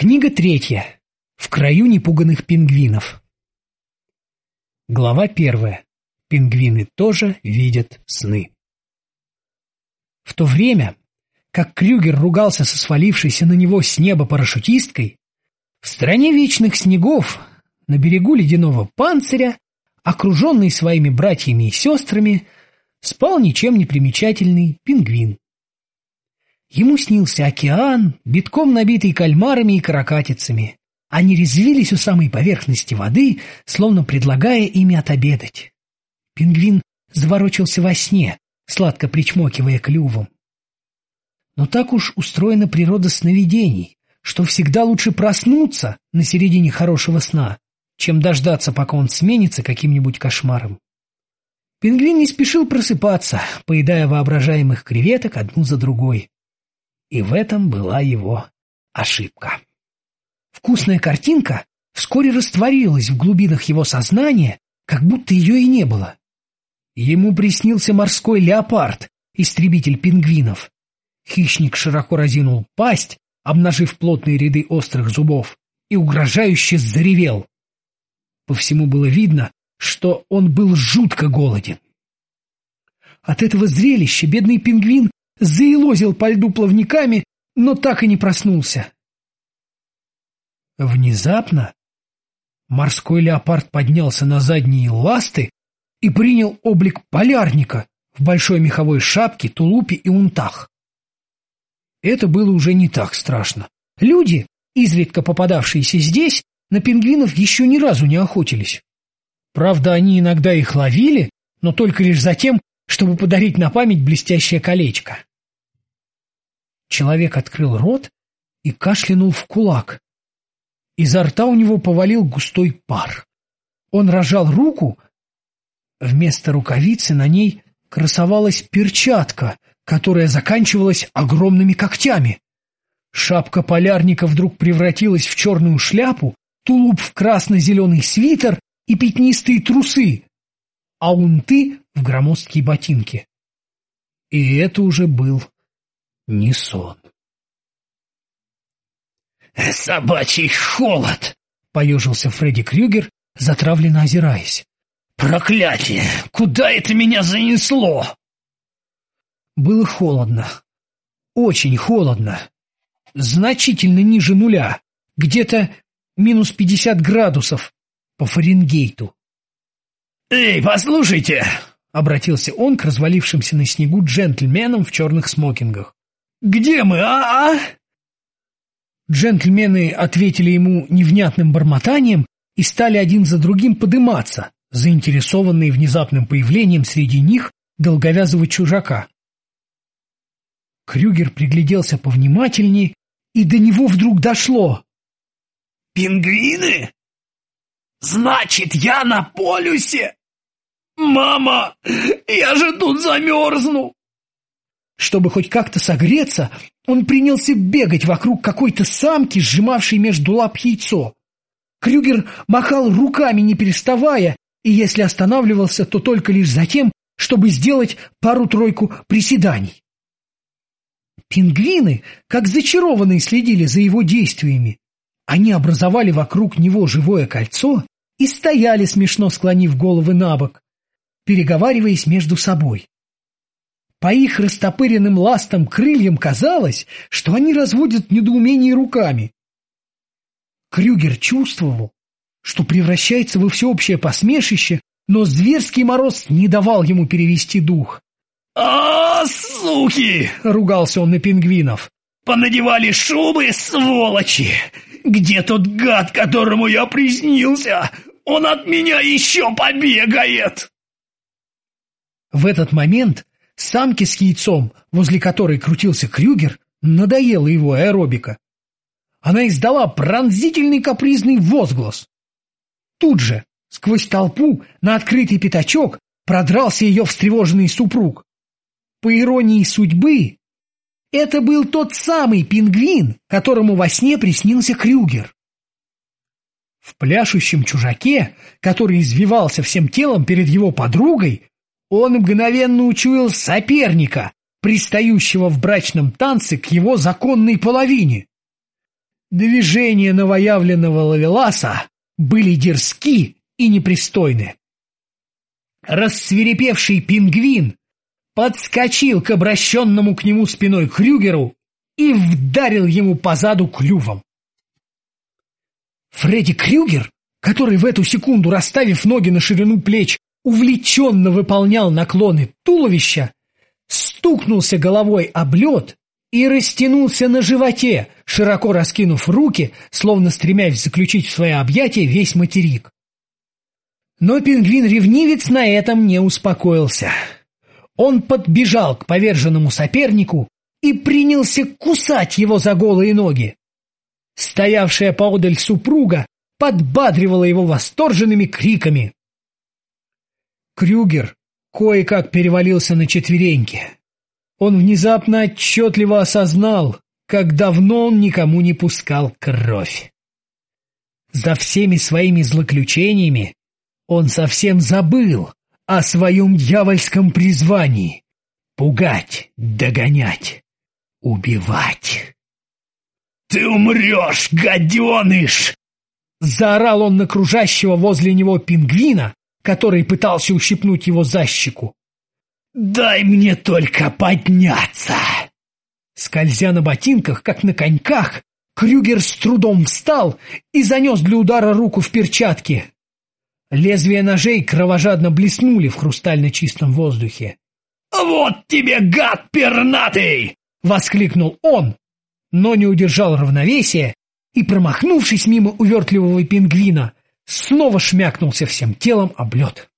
Книга третья. В краю непуганных пингвинов. Глава первая. Пингвины тоже видят сны. В то время, как Крюгер ругался со свалившейся на него с неба парашютисткой, в стране вечных снегов, на берегу ледяного панциря, окруженный своими братьями и сестрами, спал ничем не примечательный пингвин. Ему снился океан, битком набитый кальмарами и каракатицами. Они резвились у самой поверхности воды, словно предлагая ими отобедать. Пингвин заворочился во сне, сладко причмокивая клювом. Но так уж устроена природа сновидений, что всегда лучше проснуться на середине хорошего сна, чем дождаться, пока он сменится каким-нибудь кошмаром. Пингвин не спешил просыпаться, поедая воображаемых креветок одну за другой. И в этом была его ошибка. Вкусная картинка вскоре растворилась в глубинах его сознания, как будто ее и не было. Ему приснился морской леопард, истребитель пингвинов. Хищник широко разинул пасть, обнажив плотные ряды острых зубов, и угрожающе заревел. По всему было видно, что он был жутко голоден. От этого зрелища бедный пингвин заилозил по льду плавниками, но так и не проснулся. Внезапно морской леопард поднялся на задние ласты и принял облик полярника в большой меховой шапке, тулупе и унтах. Это было уже не так страшно. Люди, изредка попадавшиеся здесь, на пингвинов еще ни разу не охотились. Правда, они иногда их ловили, но только лишь за тем, чтобы подарить на память блестящее колечко. Человек открыл рот и кашлянул в кулак. Изо рта у него повалил густой пар. Он рожал руку. Вместо рукавицы на ней красовалась перчатка, которая заканчивалась огромными когтями. Шапка полярника вдруг превратилась в черную шляпу, тулуп в красно-зеленый свитер и пятнистые трусы, а унты в громоздкие ботинки. И это уже был не сон. «Собачий холод!» — поежился Фредди Крюгер, затравленно озираясь. «Проклятие! Куда это меня занесло?» Было холодно. Очень холодно. Значительно ниже нуля. Где-то минус пятьдесят градусов по Фаренгейту. «Эй, послушайте!» — обратился он к развалившимся на снегу джентльменам в черных смокингах. Где мы, а, а?» Джентльмены ответили ему невнятным бормотанием и стали один за другим подыматься, заинтересованные внезапным появлением среди них долговязого чужака. Крюгер пригляделся повнимательнее, и до него вдруг дошло. «Пингвины? Значит, я на полюсе? Мама, я же тут замерзну!» Чтобы хоть как-то согреться, он принялся бегать вокруг какой-то самки, сжимавшей между лап яйцо. Крюгер махал руками, не переставая, и если останавливался, то только лишь за тем, чтобы сделать пару-тройку приседаний. Пингвины, как зачарованные, следили за его действиями. Они образовали вокруг него живое кольцо и стояли, смешно склонив головы на бок, переговариваясь между собой. По их растопыренным ластам крыльям казалось, что они разводят в недоумении руками. Крюгер чувствовал, что превращается во всеобщее посмешище, но зверский мороз не давал ему перевести дух. «А, суки!» — ругался он на пингвинов. «Понадевали шубы, сволочи! Где тот гад, которому я приснился? Он от меня еще побегает!» В этот момент Самке с яйцом, возле которой крутился Крюгер, надоела его аэробика. Она издала пронзительный капризный возглас. Тут же, сквозь толпу, на открытый пятачок продрался ее встревоженный супруг. По иронии судьбы, это был тот самый пингвин, которому во сне приснился Крюгер. В пляшущем чужаке, который извивался всем телом перед его подругой, он мгновенно учуял соперника, пристающего в брачном танце к его законной половине. Движения новоявленного лавеласа были дерзки и непристойны. Рассверепевший пингвин подскочил к обращенному к нему спиной Крюгеру и вдарил ему по заду клювом. Фредди Крюгер, который в эту секунду, расставив ноги на ширину плеч, увлеченно выполнял наклоны туловища, стукнулся головой об лед и растянулся на животе, широко раскинув руки, словно стремясь заключить в свои объятия весь материк. Но пингвин-ревнивец на этом не успокоился. Он подбежал к поверженному сопернику и принялся кусать его за голые ноги. Стоявшая поодаль супруга подбадривала его восторженными криками. Крюгер кое-как перевалился на четвереньки. Он внезапно отчетливо осознал, как давно он никому не пускал кровь. За всеми своими злоключениями он совсем забыл о своем дьявольском призвании — пугать, догонять, убивать. «Ты умрешь, гаденыш!» Заорал он на кружащего возле него пингвина, который пытался ущипнуть его за щеку. «Дай мне только подняться!» Скользя на ботинках, как на коньках, Крюгер с трудом встал и занес для удара руку в перчатке. Лезвия ножей кровожадно блеснули в хрустально чистом воздухе. «Вот тебе, гад пернатый!» — воскликнул он, но не удержал равновесия и, промахнувшись мимо увертливого пингвина, снова шмякнулся всем телом об лед.